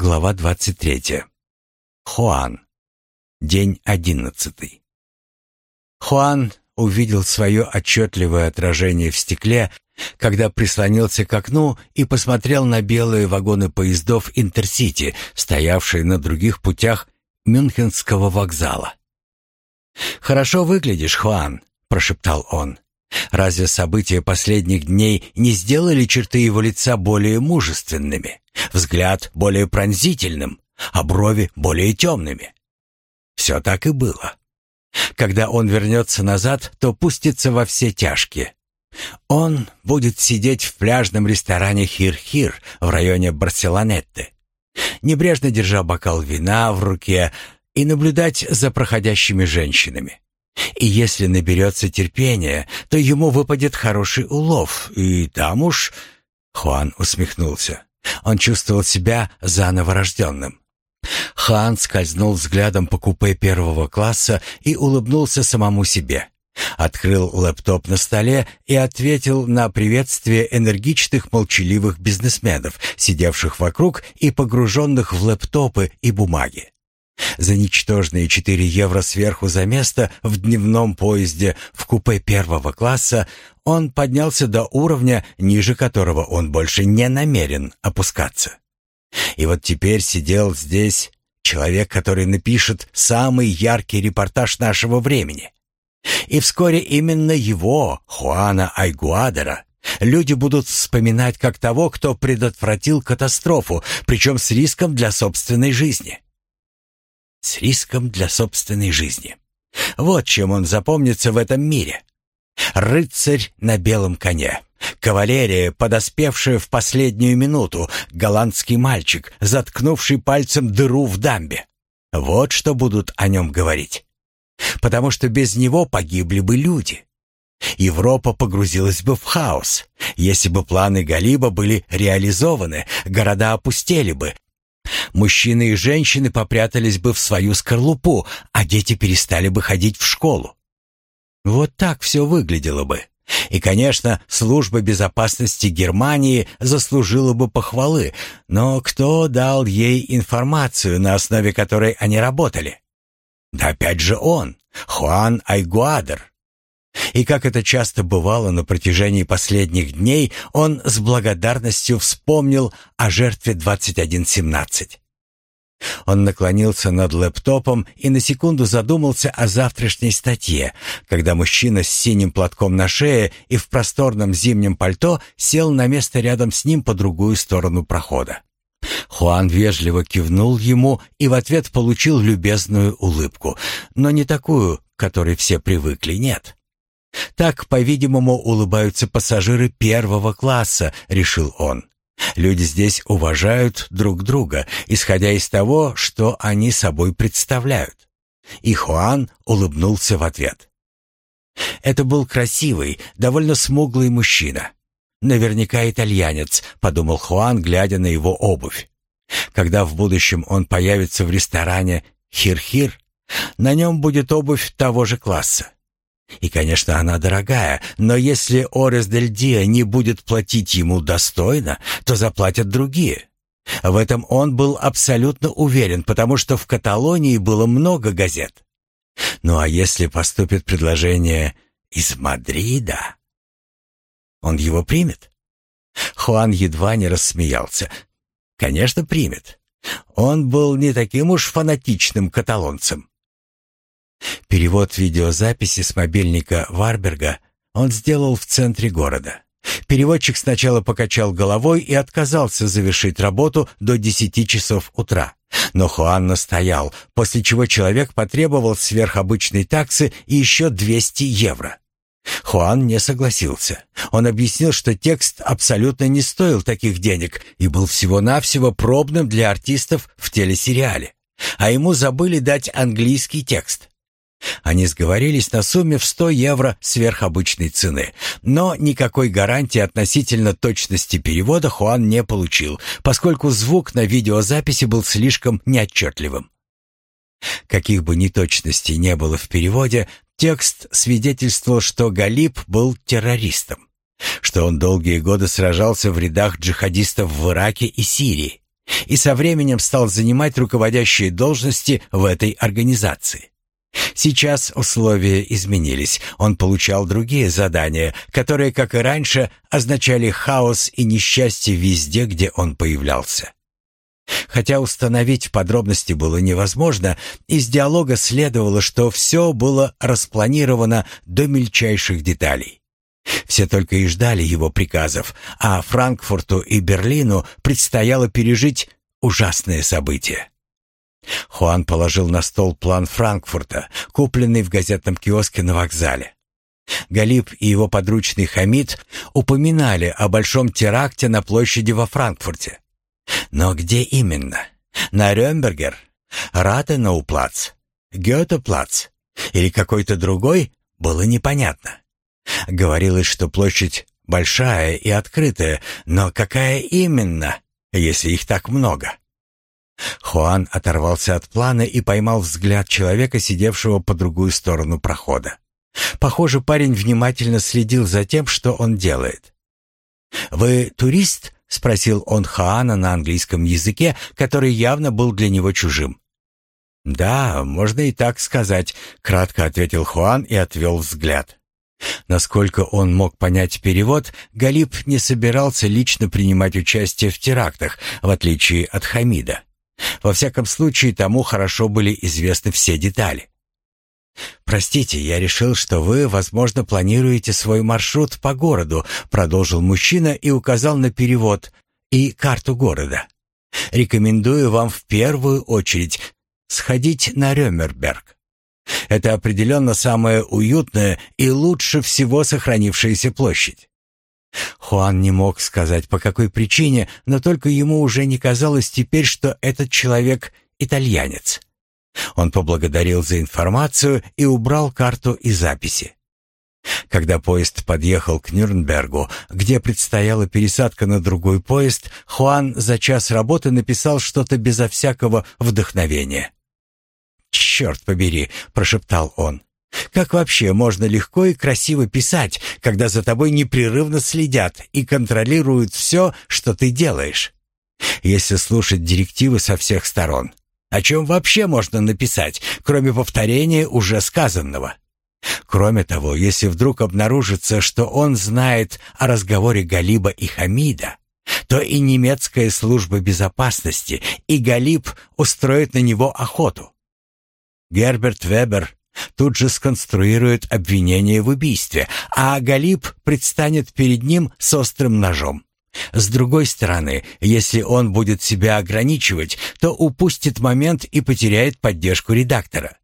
Глава 23. Хуан. День одиннадцатый. Хуан увидел свое отчетливое отражение в стекле, когда прислонился к окну и посмотрел на белые вагоны поездов Интерсити, стоявшие на других путях Мюнхенского вокзала. «Хорошо выглядишь, Хуан», — прошептал он. Разве события последних дней не сделали черты его лица более мужественными, взгляд более пронзительным, а брови более темными? Все так и было. Когда он вернется назад, то пустится во все тяжкие. Он будет сидеть в пляжном ресторане «Хир-Хир» в районе Барселонетты, небрежно держа бокал вина в руке и наблюдать за проходящими женщинами. И если наберется терпения, то ему выпадет хороший улов, и там уж...» Хуан усмехнулся. Он чувствовал себя заново рожденным. Хан скользнул взглядом по купе первого класса и улыбнулся самому себе. Открыл лэптоп на столе и ответил на приветствие энергичных молчаливых бизнесменов, сидевших вокруг и погруженных в лэптопы и бумаги. За ничтожные 4 евро сверху за место в дневном поезде в купе первого класса он поднялся до уровня, ниже которого он больше не намерен опускаться. И вот теперь сидел здесь человек, который напишет самый яркий репортаж нашего времени. И вскоре именно его, Хуана Айгуадера, люди будут вспоминать как того, кто предотвратил катастрофу, причем с риском для собственной жизни с риском для собственной жизни. Вот чем он запомнится в этом мире. Рыцарь на белом коне. Кавалерия, подоспевшая в последнюю минуту, голландский мальчик, заткнувший пальцем дыру в дамбе. Вот что будут о нем говорить. Потому что без него погибли бы люди. Европа погрузилась бы в хаос. Если бы планы Галиба были реализованы, города опустели бы, Мужчины и женщины попрятались бы в свою скорлупу, а дети перестали бы ходить в школу. Вот так все выглядело бы. И, конечно, служба безопасности Германии заслужила бы похвалы, но кто дал ей информацию, на основе которой они работали? Да опять же он, Хуан Айгуадер. И как это часто бывало на протяжении последних дней, он с благодарностью вспомнил о жертве 2117. Он наклонился над лэптопом и на секунду задумался о завтрашней статье, когда мужчина с синим платком на шее и в просторном зимнем пальто сел на место рядом с ним по другую сторону прохода. Хуан вежливо кивнул ему и в ответ получил любезную улыбку, но не такую, к которой все привыкли, нет. Так, по-видимому, улыбаются пассажиры первого класса, решил он. Люди здесь уважают друг друга, исходя из того, что они собой представляют. И Хуан улыбнулся в ответ. Это был красивый, довольно смуглый мужчина. Наверняка итальянец, подумал Хуан, глядя на его обувь. Когда в будущем он появится в ресторане Хир-Хир, на нем будет обувь того же класса. И, конечно, она дорогая, но если Орес дель Диа не будет платить ему достойно, то заплатят другие. В этом он был абсолютно уверен, потому что в Каталонии было много газет. Ну а если поступит предложение из Мадрида, он его примет? Хуан едва не рассмеялся. Конечно, примет. Он был не таким уж фанатичным каталонцем. Перевод видеозаписи с мобильника Варберга он сделал в центре города. Переводчик сначала покачал головой и отказался завершить работу до 10 часов утра. Но Хуан настоял, после чего человек потребовал сверхобычной таксы и еще 200 евро. Хуан не согласился. Он объяснил, что текст абсолютно не стоил таких денег и был всего-навсего пробным для артистов в телесериале. А ему забыли дать английский текст. Они сговорились на сумме в 100 евро сверхобычной цены, но никакой гарантии относительно точности перевода Хуан не получил, поскольку звук на видеозаписи был слишком неотчетливым. Каких бы неточностей не было в переводе, текст свидетельствовал, что Галиб был террористом, что он долгие годы сражался в рядах джихадистов в Ираке и Сирии, и со временем стал занимать руководящие должности в этой организации. Сейчас условия изменились. Он получал другие задания, которые, как и раньше, означали хаос и несчастье везде, где он появлялся. Хотя установить подробности было невозможно, из диалога следовало, что все было распланировано до мельчайших деталей. Все только и ждали его приказов, а Франкфурту и Берлину предстояло пережить ужасные события. Хуан положил на стол план Франкфурта, купленный в газетном киоске на вокзале. Галиб и его подручный Хамид упоминали о большом теракте на площади во Франкфурте. Но где именно? На Рёмбергер? Ратенауплац? Гёте-плац? Или какой-то другой? Было непонятно. Говорилось, что площадь большая и открытая, но какая именно, если их так много? Хуан оторвался от плана и поймал взгляд человека, сидевшего по другую сторону прохода. Похоже, парень внимательно следил за тем, что он делает. «Вы турист?» — спросил он Хаана на английском языке, который явно был для него чужим. «Да, можно и так сказать», — кратко ответил Хуан и отвел взгляд. Насколько он мог понять перевод, Галиб не собирался лично принимать участие в терактах, в отличие от Хамида. Во всяком случае, тому хорошо были известны все детали. «Простите, я решил, что вы, возможно, планируете свой маршрут по городу», продолжил мужчина и указал на перевод и карту города. «Рекомендую вам в первую очередь сходить на Рёмерберг. Это определенно самая уютная и лучше всего сохранившаяся площадь. Хуан не мог сказать, по какой причине, но только ему уже не казалось теперь, что этот человек итальянец. Он поблагодарил за информацию и убрал карту и записи. Когда поезд подъехал к Нюрнбергу, где предстояла пересадка на другой поезд, Хуан за час работы написал что-то безо всякого вдохновения. «Черт побери!» — прошептал он. Как вообще можно легко и красиво писать, когда за тобой непрерывно следят и контролируют все, что ты делаешь? Если слушать директивы со всех сторон, о чем вообще можно написать, кроме повторения уже сказанного? Кроме того, если вдруг обнаружится, что он знает о разговоре Галиба и Хамида, то и немецкая служба безопасности, и Галиб устроит на него охоту. Герберт Вебер тут же сконструирует обвинение в убийстве, а Галиб предстанет перед ним с острым ножом. С другой стороны, если он будет себя ограничивать, то упустит момент и потеряет поддержку редактора.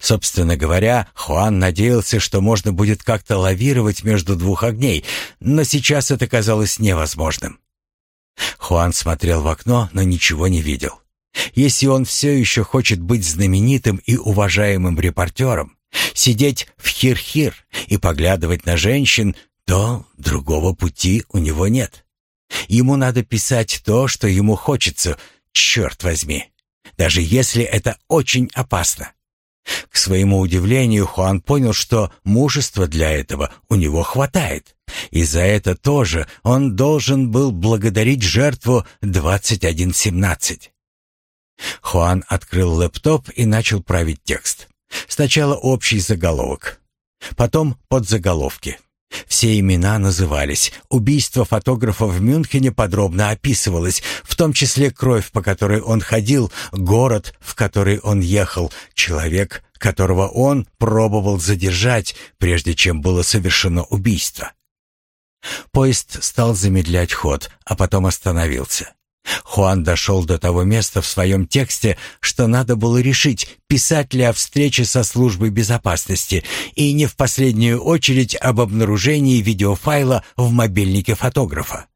Собственно говоря, Хуан надеялся, что можно будет как-то лавировать между двух огней, но сейчас это казалось невозможным. Хуан смотрел в окно, но ничего не видел. Если он все еще хочет быть знаменитым и уважаемым репортером, сидеть в хир-хир и поглядывать на женщин, то другого пути у него нет. Ему надо писать то, что ему хочется, черт возьми, даже если это очень опасно. К своему удивлению, Хуан понял, что мужества для этого у него хватает. И за это тоже он должен был благодарить жертву 2117. Хуан открыл лэптоп и начал править текст. Сначала общий заголовок, потом подзаголовки. Все имена назывались. Убийство фотографа в Мюнхене подробно описывалось, в том числе кровь, по которой он ходил, город, в который он ехал, человек, которого он пробовал задержать, прежде чем было совершено убийство. Поезд стал замедлять ход, а потом остановился. Хуан дошел до того места в своем тексте, что надо было решить, писать ли о встрече со службой безопасности и не в последнюю очередь об обнаружении видеофайла в мобильнике фотографа.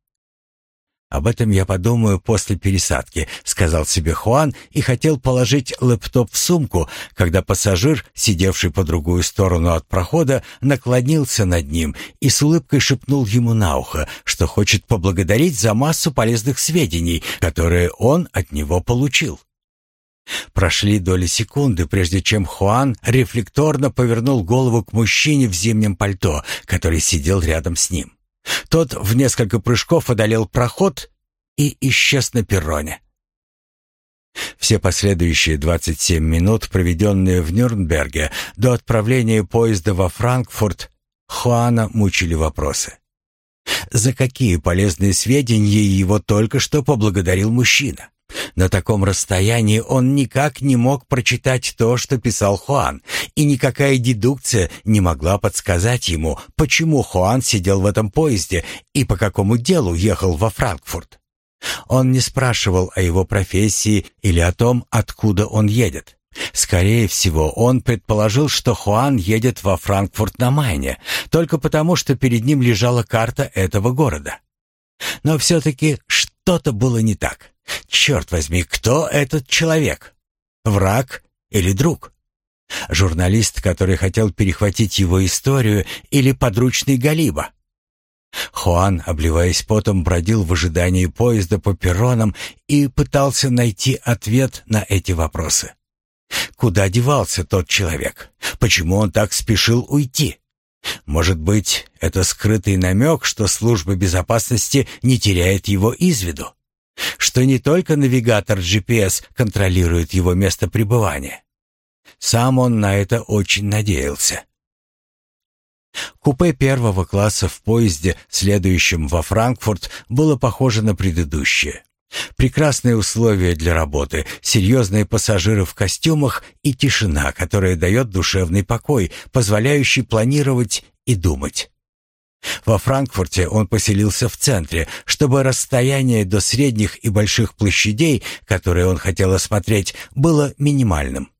«Об этом я подумаю после пересадки», — сказал себе Хуан и хотел положить лэптоп в сумку, когда пассажир, сидевший по другую сторону от прохода, наклонился над ним и с улыбкой шепнул ему на ухо, что хочет поблагодарить за массу полезных сведений, которые он от него получил. Прошли доли секунды, прежде чем Хуан рефлекторно повернул голову к мужчине в зимнем пальто, который сидел рядом с ним. Тот в несколько прыжков одолел проход и исчез на перроне. Все последующие 27 минут, проведенные в Нюрнберге, до отправления поезда во Франкфурт, Хуана мучили вопросы. За какие полезные сведения его только что поблагодарил мужчина? На таком расстоянии он никак не мог прочитать то, что писал Хуан, и никакая дедукция не могла подсказать ему, почему Хуан сидел в этом поезде и по какому делу ехал во Франкфурт. Он не спрашивал о его профессии или о том, откуда он едет. Скорее всего, он предположил, что Хуан едет во Франкфурт на Майне, только потому, что перед ним лежала карта этого города. Но все-таки что-то было не так. Черт возьми, кто этот человек? Враг или друг? Журналист, который хотел перехватить его историю, или подручный Галиба? Хуан, обливаясь потом, бродил в ожидании поезда по перронам и пытался найти ответ на эти вопросы. Куда девался тот человек? Почему он так спешил уйти? Может быть, это скрытый намек, что служба безопасности не теряет его из виду? Что не только навигатор GPS контролирует его место пребывания? Сам он на это очень надеялся. Купе первого класса в поезде, следующем во Франкфурт, было похоже на предыдущее. Прекрасные условия для работы, серьезные пассажиры в костюмах и тишина, которая дает душевный покой, позволяющий планировать и думать. Во Франкфурте он поселился в центре, чтобы расстояние до средних и больших площадей, которые он хотел осмотреть, было минимальным.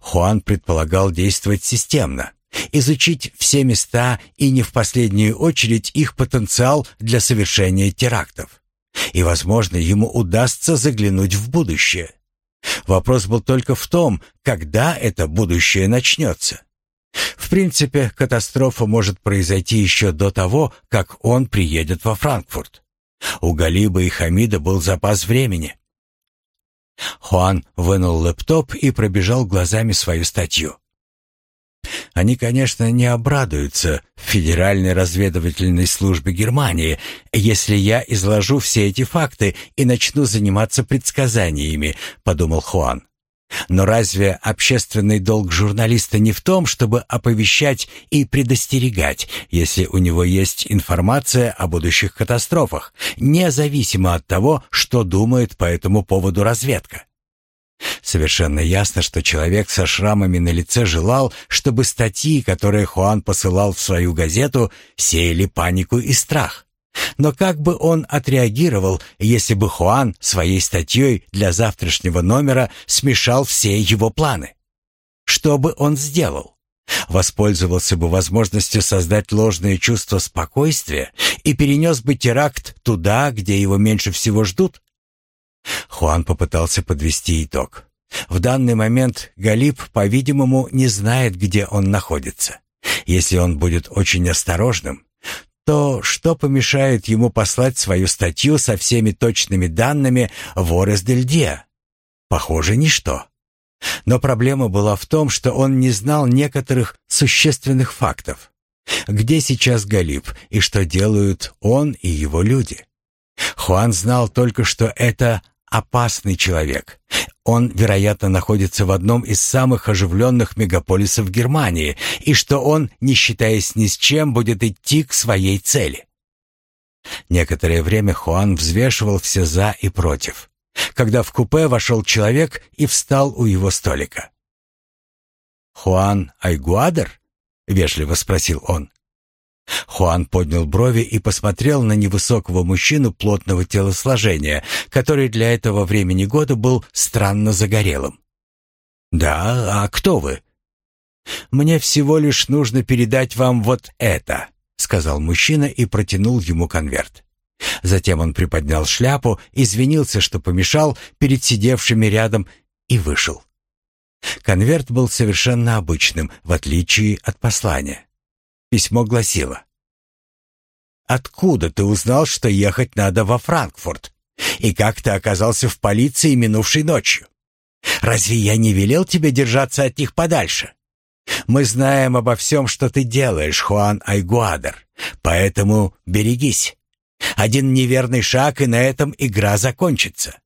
Хуан предполагал действовать системно, изучить все места и не в последнюю очередь их потенциал для совершения терактов. И, возможно, ему удастся заглянуть в будущее. Вопрос был только в том, когда это будущее начнется. В принципе, катастрофа может произойти еще до того, как он приедет во Франкфурт. У Галиба и Хамида был запас времени. Хуан вынул лэптоп и пробежал глазами свою статью. Они, конечно, не обрадуются Федеральной разведывательной службе Германии, если я изложу все эти факты и начну заниматься предсказаниями, подумал Хуан. Но разве общественный долг журналиста не в том, чтобы оповещать и предостерегать, если у него есть информация о будущих катастрофах, независимо от того, что думает по этому поводу разведка? Совершенно ясно, что человек со шрамами на лице желал, чтобы статьи, которые Хуан посылал в свою газету, сеяли панику и страх. Но как бы он отреагировал, если бы Хуан своей статьей для завтрашнего номера смешал все его планы? Что бы он сделал? Воспользовался бы возможностью создать ложное чувство спокойствия и перенес бы теракт туда, где его меньше всего ждут? Хуан попытался подвести итог. В данный момент Галиб, по-видимому, не знает, где он находится. Если он будет очень осторожным, то что помешает ему послать свою статью со всеми точными данными в Орес-дель-Диа? Похоже, ничто. Но проблема была в том, что он не знал некоторых существенных фактов. Где сейчас Галиб и что делают он и его люди? Хуан знал только, что это опасный человек. Он, вероятно, находится в одном из самых оживленных мегаполисов Германии, и что он, не считаясь ни с чем, будет идти к своей цели. Некоторое время Хуан взвешивал все «за» и «против», когда в купе вошел человек и встал у его столика. «Хуан Айгуадер?» — вежливо спросил он. Хуан поднял брови и посмотрел на невысокого мужчину плотного телосложения, который для этого времени года был странно загорелым. «Да, а кто вы?» «Мне всего лишь нужно передать вам вот это», — сказал мужчина и протянул ему конверт. Затем он приподнял шляпу, извинился, что помешал перед сидевшими рядом, и вышел. Конверт был совершенно обычным, в отличие от послания. Письмо гласило. «Откуда ты узнал, что ехать надо во Франкфурт? И как ты оказался в полиции минувшей ночью? Разве я не велел тебе держаться от них подальше? Мы знаем обо всем, что ты делаешь, Хуан Айгуадер, поэтому берегись. Один неверный шаг, и на этом игра закончится.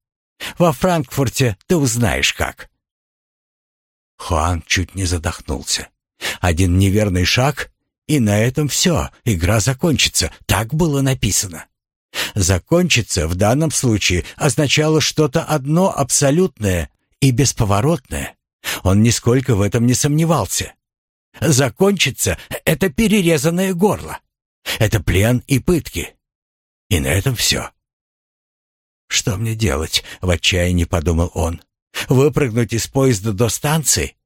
Во Франкфурте ты узнаешь как». Хуан чуть не задохнулся. Один неверный шаг, и на этом все, игра закончится. Так было написано. Закончится в данном случае означало что-то одно абсолютное и бесповоротное. Он нисколько в этом не сомневался. Закончится — это перерезанное горло. Это плен и пытки. И на этом все. «Что мне делать?» — в отчаянии подумал он. «Выпрыгнуть из поезда до станции?»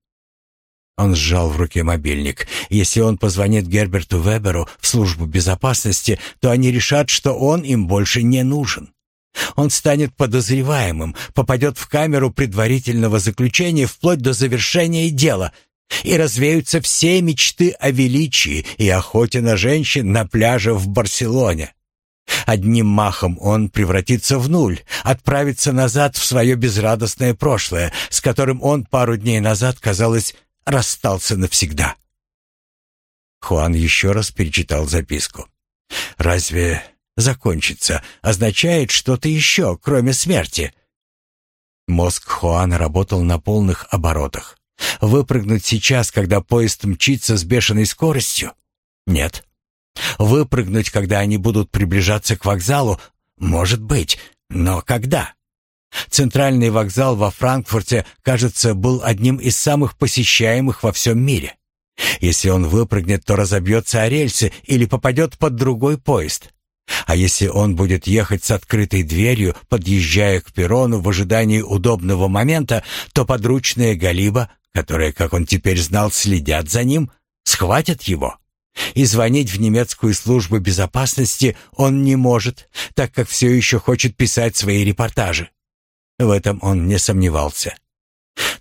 Он сжал в руке мобильник. Если он позвонит Герберту Веберу в службу безопасности, то они решат, что он им больше не нужен. Он станет подозреваемым, попадет в камеру предварительного заключения вплоть до завершения дела, и развеются все мечты о величии и охоте на женщин на пляже в Барселоне. Одним махом он превратится в нуль, отправится назад в свое безрадостное прошлое, с которым он пару дней назад, казалось, расстался навсегда. Хуан еще раз перечитал записку. «Разве закончится означает что-то еще, кроме смерти?» Мозг Хуана работал на полных оборотах. Выпрыгнуть сейчас, когда поезд мчится с бешеной скоростью? Нет. Выпрыгнуть, когда они будут приближаться к вокзалу? Может быть. Но когда? Центральный вокзал во Франкфурте, кажется, был одним из самых посещаемых во всем мире. Если он выпрыгнет, то разобьется о рельсы или попадет под другой поезд. А если он будет ехать с открытой дверью, подъезжая к перрону в ожидании удобного момента, то подручные Галиба, которые, как он теперь знал, следят за ним, схватят его. И звонить в немецкую службу безопасности он не может, так как все еще хочет писать свои репортажи. В этом он не сомневался.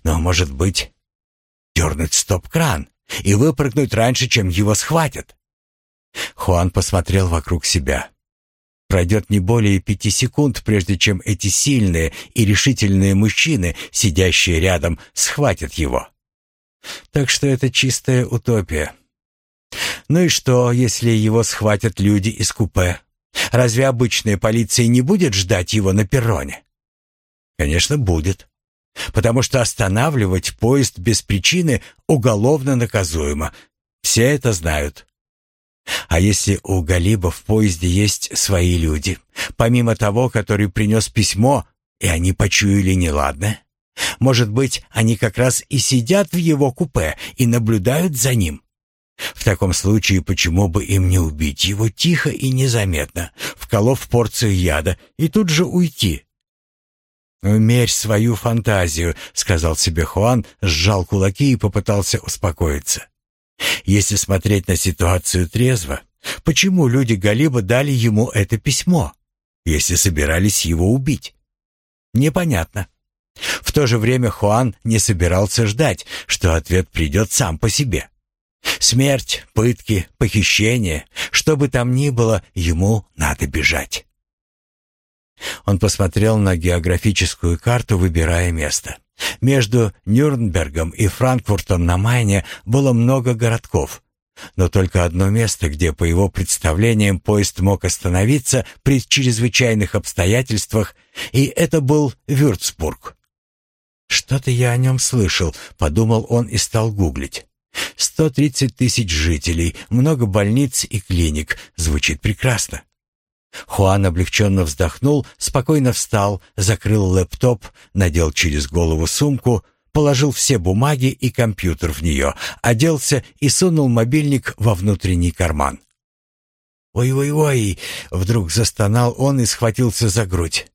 Но, может быть, дернуть стоп-кран и выпрыгнуть раньше, чем его схватят. Хуан посмотрел вокруг себя. Пройдет не более пяти секунд, прежде чем эти сильные и решительные мужчины, сидящие рядом, схватят его. Так что это чистая утопия. Ну и что, если его схватят люди из купе? Разве обычная полиция не будет ждать его на перроне? Конечно, будет. Потому что останавливать поезд без причины уголовно наказуемо. Все это знают. А если у Галиба в поезде есть свои люди, помимо того, который принес письмо, и они почуяли неладное? Может быть, они как раз и сидят в его купе и наблюдают за ним? В таком случае, почему бы им не убить его тихо и незаметно, вколов порцию яда, и тут же уйти? «Умерь свою фантазию», — сказал себе Хуан, сжал кулаки и попытался успокоиться. Если смотреть на ситуацию трезво, почему люди Галиба дали ему это письмо, если собирались его убить? Непонятно. В то же время Хуан не собирался ждать, что ответ придет сам по себе. Смерть, пытки, похищение, что бы там ни было, ему надо бежать. Он посмотрел на географическую карту, выбирая место. Между Нюрнбергом и Франкфуртом на Майне было много городков, но только одно место, где, по его представлениям, поезд мог остановиться при чрезвычайных обстоятельствах, и это был Вюрцбург. «Что-то я о нем слышал», — подумал он и стал гуглить. «Сто тридцать тысяч жителей, много больниц и клиник. Звучит прекрасно. Хуан облегченно вздохнул, спокойно встал, закрыл лэптоп, надел через голову сумку, положил все бумаги и компьютер в нее, оделся и сунул мобильник во внутренний карман. «Ой-ой-ой!» — вдруг застонал он и схватился за грудь.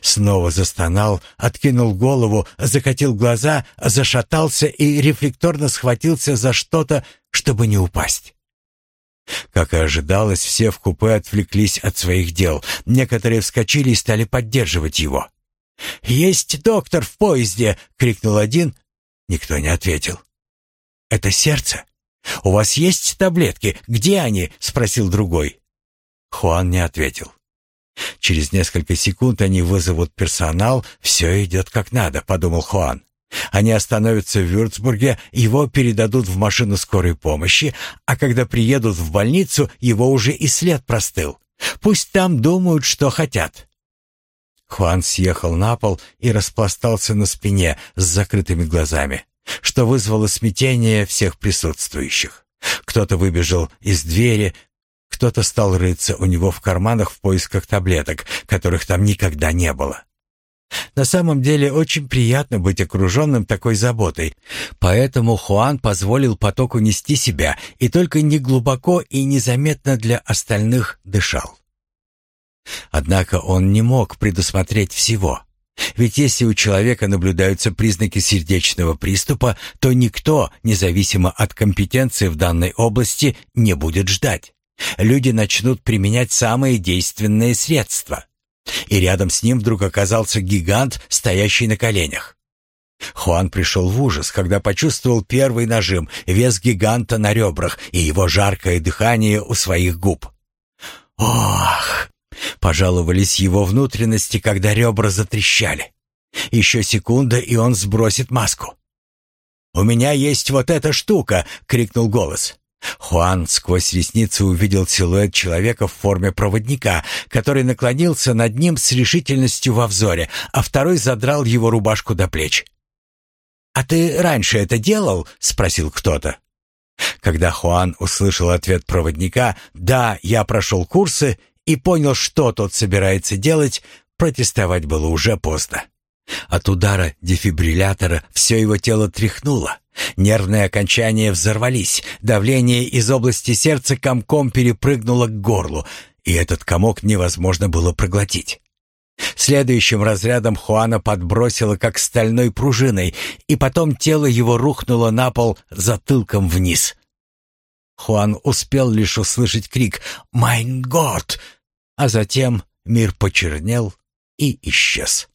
Снова застонал, откинул голову, закатил глаза, зашатался и рефлекторно схватился за что-то, чтобы не упасть. Как и ожидалось, все в купе отвлеклись от своих дел. Некоторые вскочили и стали поддерживать его. «Есть доктор в поезде!» — крикнул один. Никто не ответил. «Это сердце? У вас есть таблетки? Где они?» — спросил другой. Хуан не ответил. «Через несколько секунд они вызовут персонал, все идет как надо», — подумал Хуан. Они остановятся в Вюрцбурге, его передадут в машину скорой помощи, а когда приедут в больницу, его уже и след простыл. Пусть там думают, что хотят. Хуан съехал на пол и распластался на спине с закрытыми глазами, что вызвало смятение всех присутствующих. Кто-то выбежал из двери, кто-то стал рыться у него в карманах в поисках таблеток, которых там никогда не было. На самом деле очень приятно быть окруженным такой заботой, поэтому Хуан позволил потоку нести себя и только неглубоко и незаметно для остальных дышал. Однако он не мог предусмотреть всего. Ведь если у человека наблюдаются признаки сердечного приступа, то никто, независимо от компетенции в данной области, не будет ждать. Люди начнут применять самые действенные средства. И рядом с ним вдруг оказался гигант, стоящий на коленях. Хуан пришел в ужас, когда почувствовал первый нажим, вес гиганта на ребрах и его жаркое дыхание у своих губ. «Ох!» — пожаловались его внутренности, когда ребра затрещали. «Еще секунда, и он сбросит маску». «У меня есть вот эта штука!» — крикнул голос. Хуан сквозь ресницы увидел силуэт человека в форме проводника, который наклонился над ним с решительностью во взоре, а второй задрал его рубашку до плеч. «А ты раньше это делал?» — спросил кто-то. Когда Хуан услышал ответ проводника «Да, я прошел курсы» и понял, что тот собирается делать, протестовать было уже поздно. От удара дефибриллятора все его тело тряхнуло. Нервные окончания взорвались, давление из области сердца комком перепрыгнуло к горлу, и этот комок невозможно было проглотить. Следующим разрядом Хуана подбросило как стальной пружиной, и потом тело его рухнуло на пол затылком вниз. Хуан успел лишь услышать крик «Майн год!», а затем мир почернел и исчез.